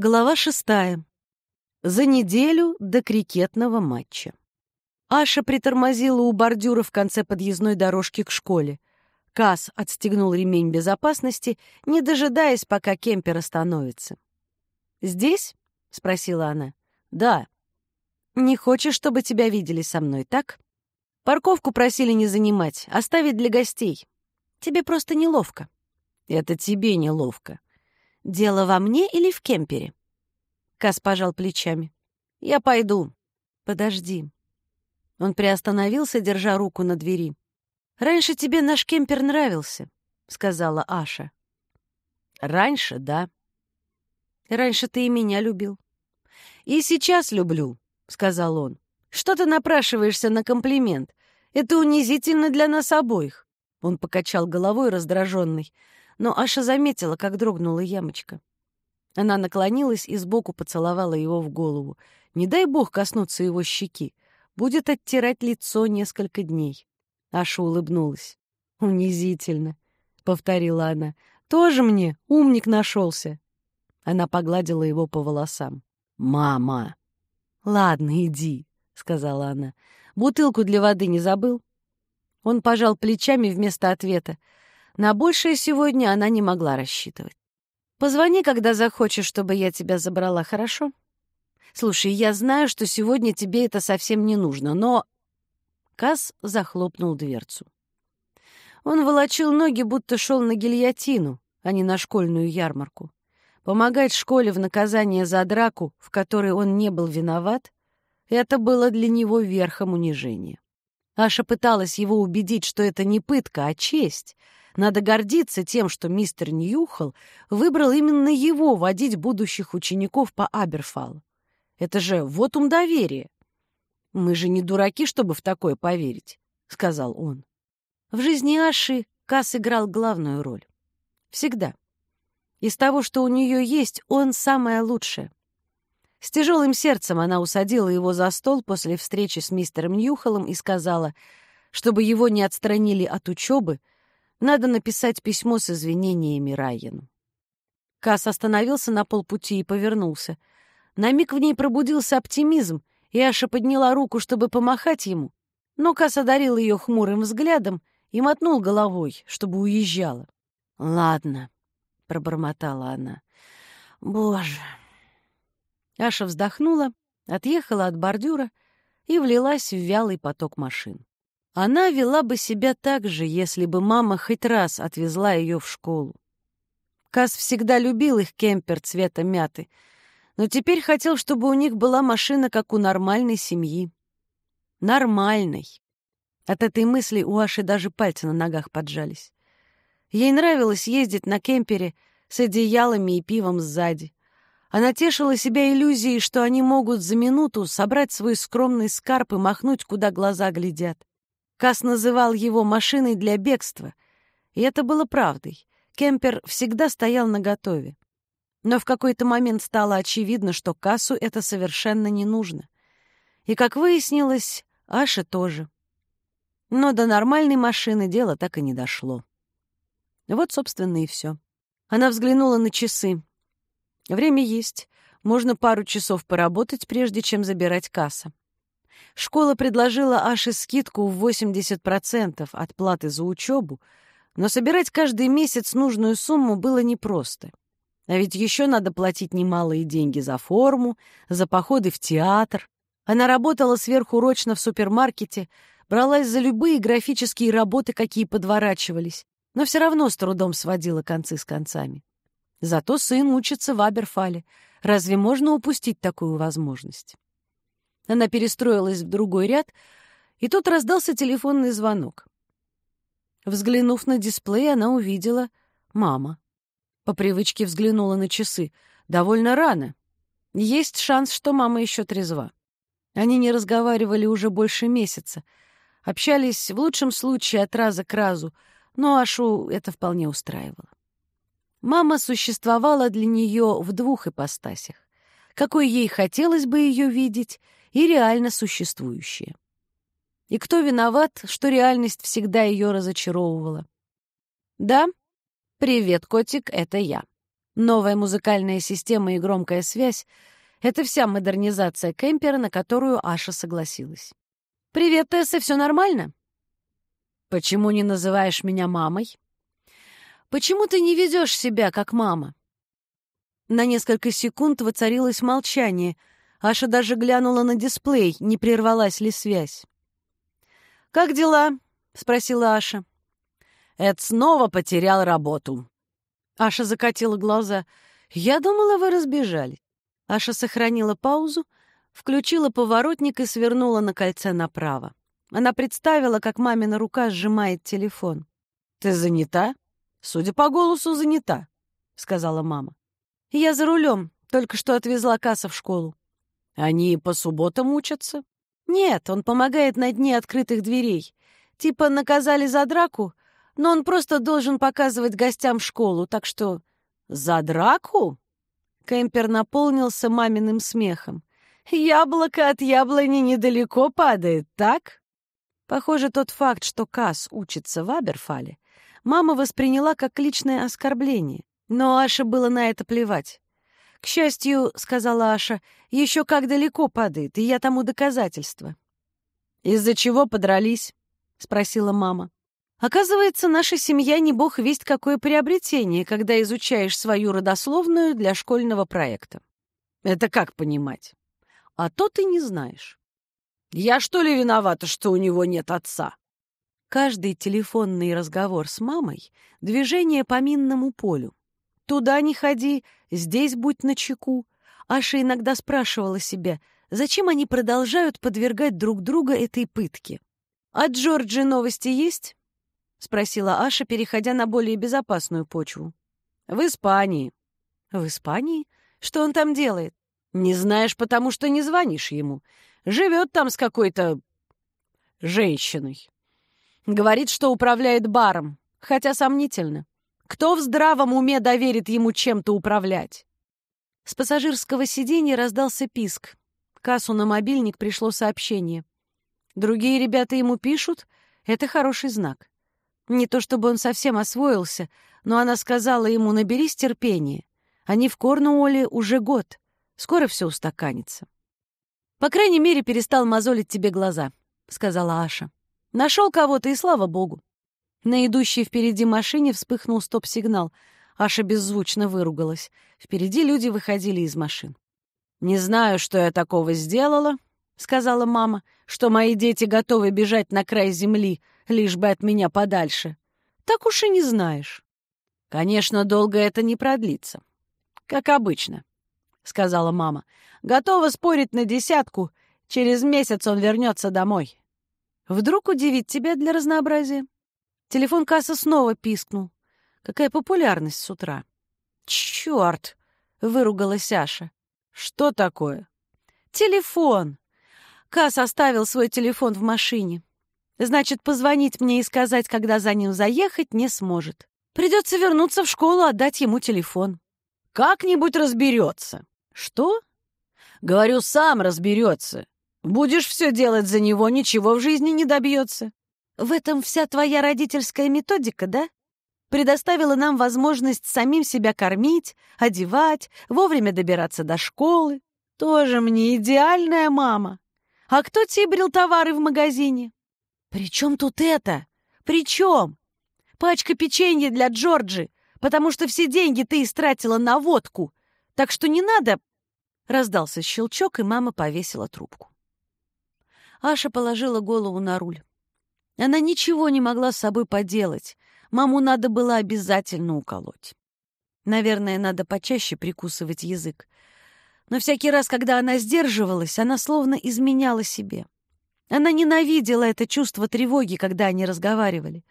Глава шестая. За неделю до крикетного матча. Аша притормозила у бордюра в конце подъездной дорожки к школе. Касс отстегнул ремень безопасности, не дожидаясь, пока кемпер остановится. «Здесь?» — спросила она. «Да». «Не хочешь, чтобы тебя видели со мной, так?» «Парковку просили не занимать, оставить для гостей. Тебе просто неловко». «Это тебе неловко», Дело во мне или в кемпере? Кас пожал плечами. Я пойду. Подожди. Он приостановился, держа руку на двери. Раньше тебе наш кемпер нравился, сказала Аша. Раньше, да. Раньше ты и меня любил. И сейчас люблю, сказал он. Что ты напрашиваешься на комплимент? Это унизительно для нас обоих. Он покачал головой раздраженный но Аша заметила, как дрогнула ямочка. Она наклонилась и сбоку поцеловала его в голову. Не дай бог коснуться его щеки. Будет оттирать лицо несколько дней. Аша улыбнулась. «Унизительно», — повторила она. «Тоже мне умник нашелся». Она погладила его по волосам. «Мама!» «Ладно, иди», — сказала она. «Бутылку для воды не забыл?» Он пожал плечами вместо ответа. На большее сегодня она не могла рассчитывать. «Позвони, когда захочешь, чтобы я тебя забрала, хорошо? Слушай, я знаю, что сегодня тебе это совсем не нужно, но...» Касс захлопнул дверцу. Он волочил ноги, будто шел на гильотину, а не на школьную ярмарку. Помогать школе в наказание за драку, в которой он не был виноват, это было для него верхом унижения. Аша пыталась его убедить, что это не пытка, а честь — надо гордиться тем, что мистер Ньюхол выбрал именно его водить будущих учеников по Аберфалу. Это же вот ум доверия. Мы же не дураки, чтобы в такое поверить, — сказал он. В жизни Аши Касс играл главную роль. Всегда. Из того, что у нее есть, он самое лучшее. С тяжелым сердцем она усадила его за стол после встречи с мистером Ньюхолом и сказала, чтобы его не отстранили от учебы, надо написать письмо с извинениями Райану. Касс остановился на полпути и повернулся. На миг в ней пробудился оптимизм, и Аша подняла руку, чтобы помахать ему, но Касс одарил ее хмурым взглядом и мотнул головой, чтобы уезжала. «Ладно», — пробормотала она. «Боже!» Аша вздохнула, отъехала от бордюра и влилась в вялый поток машин. Она вела бы себя так же, если бы мама хоть раз отвезла ее в школу. Кас всегда любил их кемпер цвета мяты, но теперь хотел, чтобы у них была машина, как у нормальной семьи. Нормальной. От этой мысли у Аши даже пальцы на ногах поджались. Ей нравилось ездить на кемпере с одеялами и пивом сзади. Она тешила себя иллюзией, что они могут за минуту собрать свой скромный скарб и махнуть, куда глаза глядят. Кас называл его машиной для бегства, и это было правдой. Кемпер всегда стоял наготове. Но в какой-то момент стало очевидно, что Кассу это совершенно не нужно. И, как выяснилось, Аше тоже. Но до нормальной машины дело так и не дошло. Вот, собственно, и все. Она взглянула на часы. Время есть. Можно пару часов поработать, прежде чем забирать касса. Школа предложила Аше скидку в 80% от платы за учебу, но собирать каждый месяц нужную сумму было непросто. А ведь еще надо платить немалые деньги за форму, за походы в театр. Она работала сверхурочно в супермаркете, бралась за любые графические работы, какие подворачивались, но все равно с трудом сводила концы с концами. Зато сын учится в Аберфале. Разве можно упустить такую возможность? Она перестроилась в другой ряд, и тут раздался телефонный звонок. Взглянув на дисплей, она увидела «мама». По привычке взглянула на часы. Довольно рано. Есть шанс, что мама еще трезва. Они не разговаривали уже больше месяца. Общались в лучшем случае от раза к разу, но Ашу это вполне устраивало. Мама существовала для нее в двух ипостасях. Какой ей хотелось бы ее видеть — и реально существующее. И кто виноват, что реальность всегда ее разочаровывала? Да, привет, котик, это я. Новая музыкальная система и громкая связь — это вся модернизация кемпера, на которую Аша согласилась. «Привет, Тесса, все нормально?» «Почему не называешь меня мамой?» «Почему ты не ведешь себя, как мама?» На несколько секунд воцарилось молчание. Аша даже глянула на дисплей, не прервалась ли связь. «Как дела?» — спросила Аша. «Эд снова потерял работу». Аша закатила глаза. «Я думала, вы разбежали». Аша сохранила паузу, включила поворотник и свернула на кольце направо. Она представила, как мамина рука сжимает телефон. «Ты занята?» «Судя по голосу, занята», — сказала мама. «Я за рулем, только что отвезла Касса в школу». «Они по субботам учатся?» «Нет, он помогает на дне открытых дверей. Типа наказали за драку, но он просто должен показывать гостям школу, так что...» «За драку?» Кемпер наполнился маминым смехом. «Яблоко от яблони недалеко падает, так?» Похоже, тот факт, что Касс учится в Аберфале, мама восприняла как личное оскорбление. Но Аше было на это плевать. «К счастью, — сказала Аша, — еще как далеко падает, и я тому доказательство». «Из-за чего подрались?» — спросила мама. «Оказывается, наша семья не бог весть какое приобретение, когда изучаешь свою родословную для школьного проекта». «Это как понимать?» «А то ты не знаешь». «Я что ли виновата, что у него нет отца?» Каждый телефонный разговор с мамой — движение по минному полю. Туда не ходи, здесь будь начеку. Аша иногда спрашивала себя, зачем они продолжают подвергать друг друга этой пытке. «От Джорджи новости есть?» — спросила Аша, переходя на более безопасную почву. «В Испании». «В Испании? Что он там делает?» «Не знаешь, потому что не звонишь ему. Живет там с какой-то... женщиной». Говорит, что управляет баром, хотя сомнительно. Кто в здравом уме доверит ему чем-то управлять? С пассажирского сиденья раздался писк. Кассу на мобильник пришло сообщение. Другие ребята ему пишут, это хороший знак. Не то чтобы он совсем освоился, но она сказала ему, наберись терпения. Они в Корнуолле уже год. Скоро все устаканится. «По крайней мере, перестал мозолить тебе глаза», — сказала Аша. Нашел кого-то, и слава богу. На идущей впереди машине вспыхнул стоп-сигнал. Аша беззвучно выругалась. Впереди люди выходили из машин. «Не знаю, что я такого сделала», — сказала мама, «что мои дети готовы бежать на край земли, лишь бы от меня подальше. Так уж и не знаешь». «Конечно, долго это не продлится. Как обычно», — сказала мама. «Готова спорить на десятку. Через месяц он вернется домой». Вдруг удивить тебя для разнообразия? Телефон кассы снова пискнул. Какая популярность с утра. «Черт!» — выругалась Саша. «Что такое?» «Телефон!» Касс оставил свой телефон в машине. Значит, позвонить мне и сказать, когда за ним заехать, не сможет. Придется вернуться в школу, отдать ему телефон. Как-нибудь разберется. Что? Говорю, сам разберется. Будешь все делать за него, ничего в жизни не добьется. В этом вся твоя родительская методика, да? Предоставила нам возможность самим себя кормить, одевать, вовремя добираться до школы. Тоже мне идеальная мама. А кто тибрил товары в магазине? При чем тут это? При чем? Пачка печенья для Джорджи, потому что все деньги ты истратила на водку. Так что не надо... Раздался щелчок, и мама повесила трубку. Аша положила голову на руль. Она ничего не могла с собой поделать. Маму надо было обязательно уколоть. Наверное, надо почаще прикусывать язык. Но всякий раз, когда она сдерживалась, она словно изменяла себе. Она ненавидела это чувство тревоги, когда они разговаривали.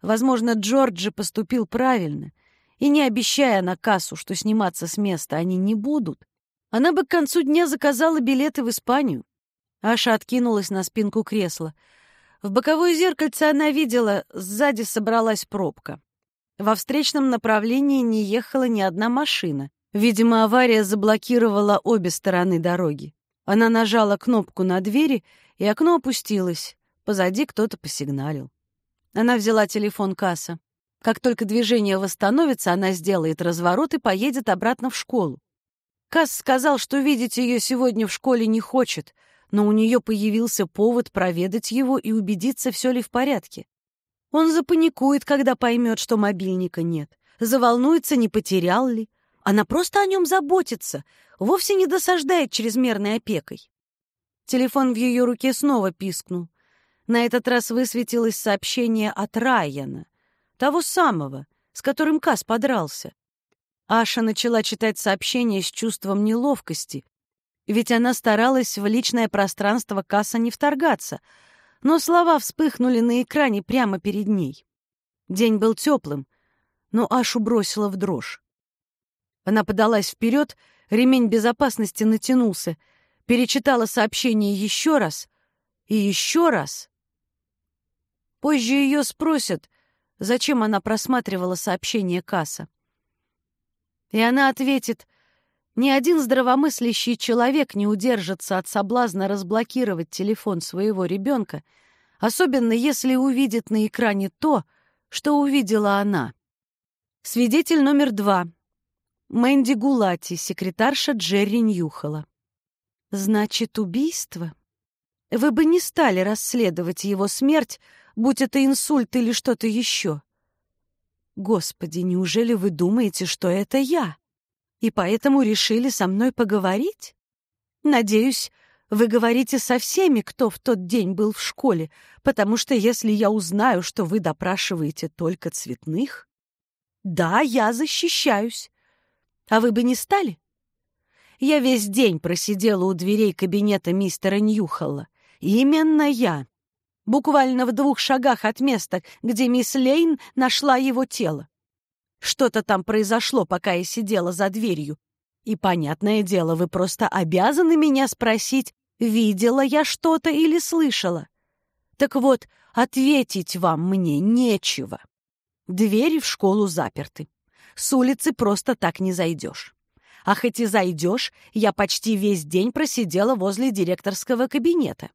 Возможно, Джорджи поступил правильно, и не обещая на кассу, что сниматься с места они не будут, она бы к концу дня заказала билеты в Испанию. Аша откинулась на спинку кресла. В боковое зеркальце она видела, сзади собралась пробка. Во встречном направлении не ехала ни одна машина. Видимо, авария заблокировала обе стороны дороги. Она нажала кнопку на двери, и окно опустилось. Позади кто-то посигналил. Она взяла телефон касса. Как только движение восстановится, она сделает разворот и поедет обратно в школу. Касс сказал, что видеть ее сегодня в школе не хочет, но у нее появился повод проведать его и убедиться, все ли в порядке. Он запаникует, когда поймет, что мобильника нет, заволнуется, не потерял ли. Она просто о нем заботится, вовсе не досаждает чрезмерной опекой. Телефон в ее руке снова пискнул. На этот раз высветилось сообщение от Райана, того самого, с которым Кас подрался. Аша начала читать сообщение с чувством неловкости, ведь она старалась в личное пространство Касса не вторгаться, но слова вспыхнули на экране прямо перед ней. День был теплым, но Ашу бросила в дрожь. Она подалась вперед, ремень безопасности натянулся, перечитала сообщение еще раз и еще раз. Позже ее спросят, зачем она просматривала сообщение Касса. И она ответит, ни один здравомыслящий человек не удержится от соблазна разблокировать телефон своего ребенка, особенно если увидит на экране то, что увидела она. Свидетель номер два. Мэнди Гулати, секретарша Джерри Ньюхола. Значит, убийство? Вы бы не стали расследовать его смерть, будь это инсульт или что-то еще. Господи, неужели вы думаете, что это я? И поэтому решили со мной поговорить? Надеюсь, вы говорите со всеми, кто в тот день был в школе, потому что если я узнаю, что вы допрашиваете только цветных... Да, я защищаюсь. А вы бы не стали? Я весь день просидела у дверей кабинета мистера Ньюхолла. Именно я буквально в двух шагах от места, где мисс Лейн нашла его тело. Что-то там произошло, пока я сидела за дверью. И, понятное дело, вы просто обязаны меня спросить, видела я что-то или слышала. Так вот, ответить вам мне нечего. Двери в школу заперты. С улицы просто так не зайдешь. А хоть и зайдешь, я почти весь день просидела возле директорского кабинета.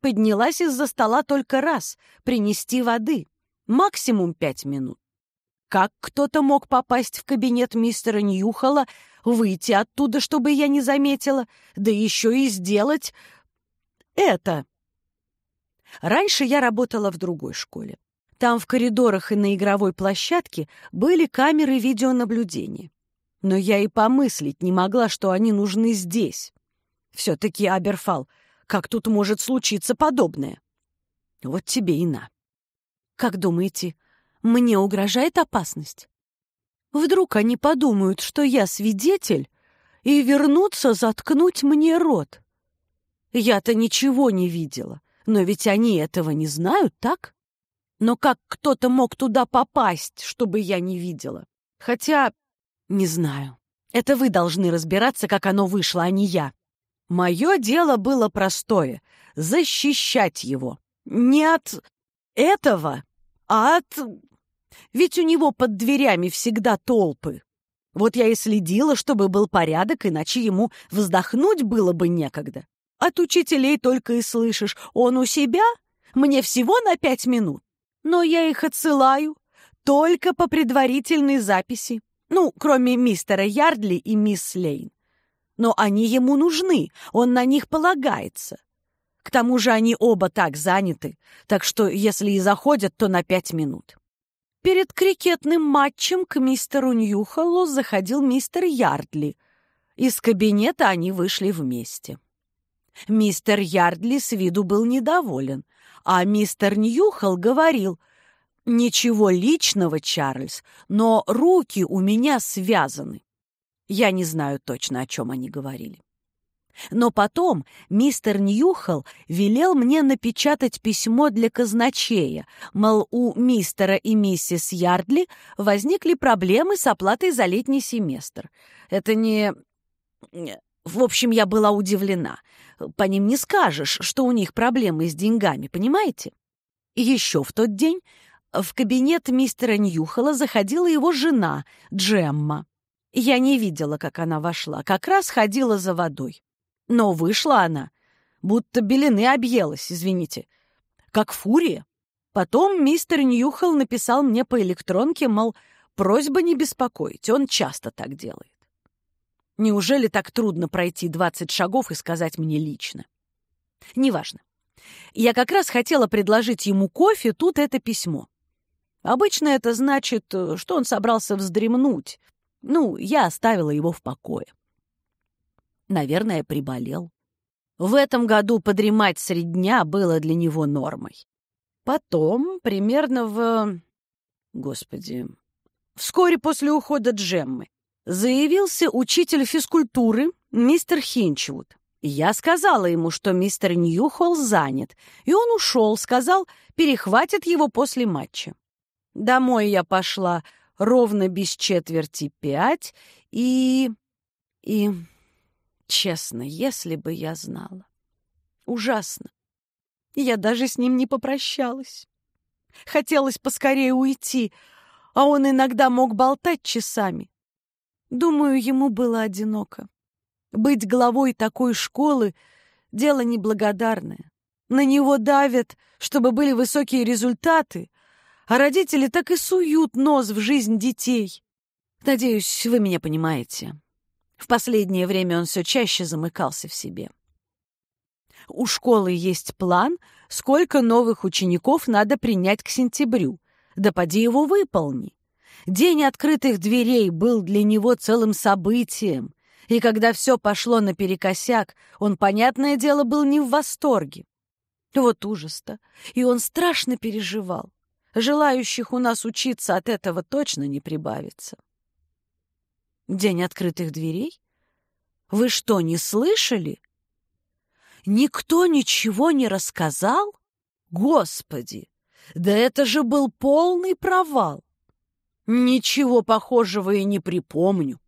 Поднялась из-за стола только раз, принести воды. Максимум пять минут. Как кто-то мог попасть в кабинет мистера Ньюхола, выйти оттуда, чтобы я не заметила, да еще и сделать это? Раньше я работала в другой школе. Там в коридорах и на игровой площадке были камеры видеонаблюдения. Но я и помыслить не могла, что они нужны здесь. Все-таки Аберфал — как тут может случиться подобное? Вот тебе и на. Как думаете, мне угрожает опасность? Вдруг они подумают, что я свидетель, и вернутся заткнуть мне рот? Я-то ничего не видела, но ведь они этого не знают, так? Но как кто-то мог туда попасть, чтобы я не видела? Хотя, не знаю. Это вы должны разбираться, как оно вышло, а не я. Мое дело было простое — защищать его. Не от этого, а от... Ведь у него под дверями всегда толпы. Вот я и следила, чтобы был порядок, иначе ему вздохнуть было бы некогда. От учителей только и слышишь, он у себя? Мне всего на пять минут. Но я их отсылаю только по предварительной записи. Ну, кроме мистера Ярдли и мисс Лейн но они ему нужны, он на них полагается. К тому же они оба так заняты, так что если и заходят, то на пять минут. Перед крикетным матчем к мистеру Ньюхоллу заходил мистер Ярдли. Из кабинета они вышли вместе. Мистер Ярдли с виду был недоволен, а мистер Ньюхолл говорил, «Ничего личного, Чарльз, но руки у меня связаны. Я не знаю точно, о чем они говорили. Но потом мистер Ньюхал велел мне напечатать письмо для казначея, мол, у мистера и миссис Ярдли возникли проблемы с оплатой за летний семестр. Это не... В общем, я была удивлена. По ним не скажешь, что у них проблемы с деньгами, понимаете? Еще в тот день в кабинет мистера Ньюхала заходила его жена, Джемма. Я не видела, как она вошла, как раз ходила за водой. Но вышла она, будто белины объелась, извините, как фурия. Потом мистер Ньюхолл написал мне по электронке, мол, просьба не беспокоить, он часто так делает. Неужели так трудно пройти 20 шагов и сказать мне лично? Неважно. Я как раз хотела предложить ему кофе, тут это письмо. Обычно это значит, что он собрался вздремнуть. Ну, я оставила его в покое. Наверное, приболел. В этом году подремать средь дня было для него нормой. Потом, примерно в... Господи... Вскоре после ухода Джеммы заявился учитель физкультуры мистер Хинчвуд. Я сказала ему, что мистер Ньюхолл занят, и он ушел, сказал, перехватит его после матча. Домой я пошла ровно без четверти пять, и... и... Честно, если бы я знала. Ужасно. Я даже с ним не попрощалась. Хотелось поскорее уйти, а он иногда мог болтать часами. Думаю, ему было одиноко. Быть главой такой школы — дело неблагодарное. На него давят, чтобы были высокие результаты, а родители так и суют нос в жизнь детей. Надеюсь, вы меня понимаете. В последнее время он все чаще замыкался в себе. У школы есть план, сколько новых учеников надо принять к сентябрю. Да поди его выполни. День открытых дверей был для него целым событием, и когда все пошло наперекосяк, он, понятное дело, был не в восторге. Вот ужас-то, и он страшно переживал. Желающих у нас учиться от этого точно не прибавится. День открытых дверей? Вы что, не слышали? Никто ничего не рассказал? Господи, да это же был полный провал. Ничего похожего и не припомню.